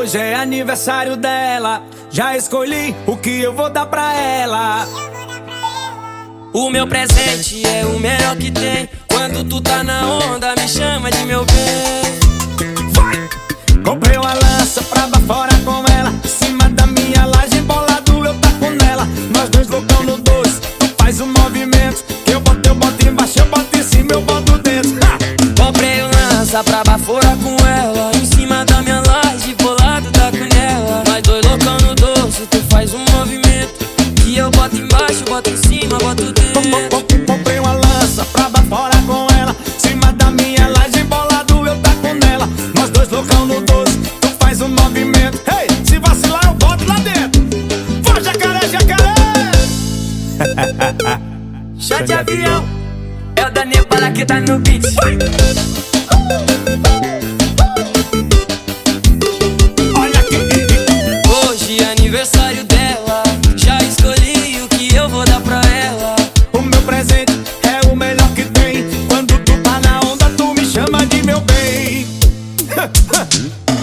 Hoje é aniversário dela, já escolhi o que eu vou dar pra ela. O meu presente é o melhor que tem. Quando tu tá na onda, me chama de meu bem. Vai! Comprei uma lança pra fora com ela. Em cima da minha laje, bolado eu taco nela. Nós dois loucão no doce, tu faz um movimento. Que eu boto, eu boto embaixo, eu boto em cima, eu boto dentro. Ha! Comprei uma lança pra fora com ela. Em cima faz um movimento. Que eu boto embaixo, boto em cima, boto dentro. Comprei uma lança pra fora com ela. Cima da minha laje, bolado eu taco nela. Nós dois loucão no doce, tu faz um movimento. Hey, se vacilar, eu boto lá dentro. Vai, jacaré, jacaré! Chá de avião, é o Daniel Bala que tá no beat. Olha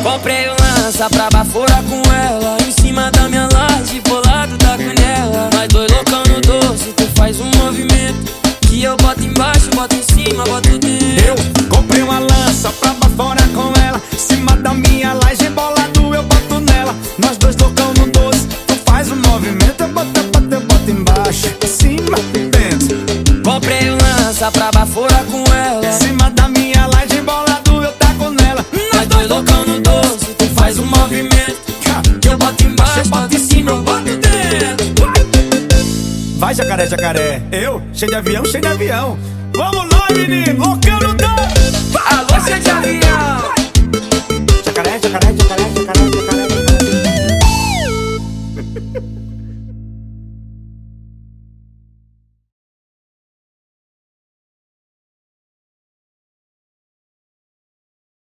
Comprei um lança pra bafora com ela. Em cima da minha laje, bolado tá com nela. Nós dois loucão no doce, tu faz um movimento. Que eu boto embaixo, boto em cima, boto dentro. Eu comprei uma lança pra fora com ela. Em cima da minha laje, bolado eu boto nela. Nós dois loucão no doce, tu faz um movimento. Eu boto, eu boto, eu boto embaixo, em cima dentro. Comprei um lança pra bafora com ela. Jacaré, jacaré. Eu, cheio de avião, cheio de avião. Vamos lá, menino, loucão no. Alô, cheio de avião. Jacaré, jacaré, jacaré.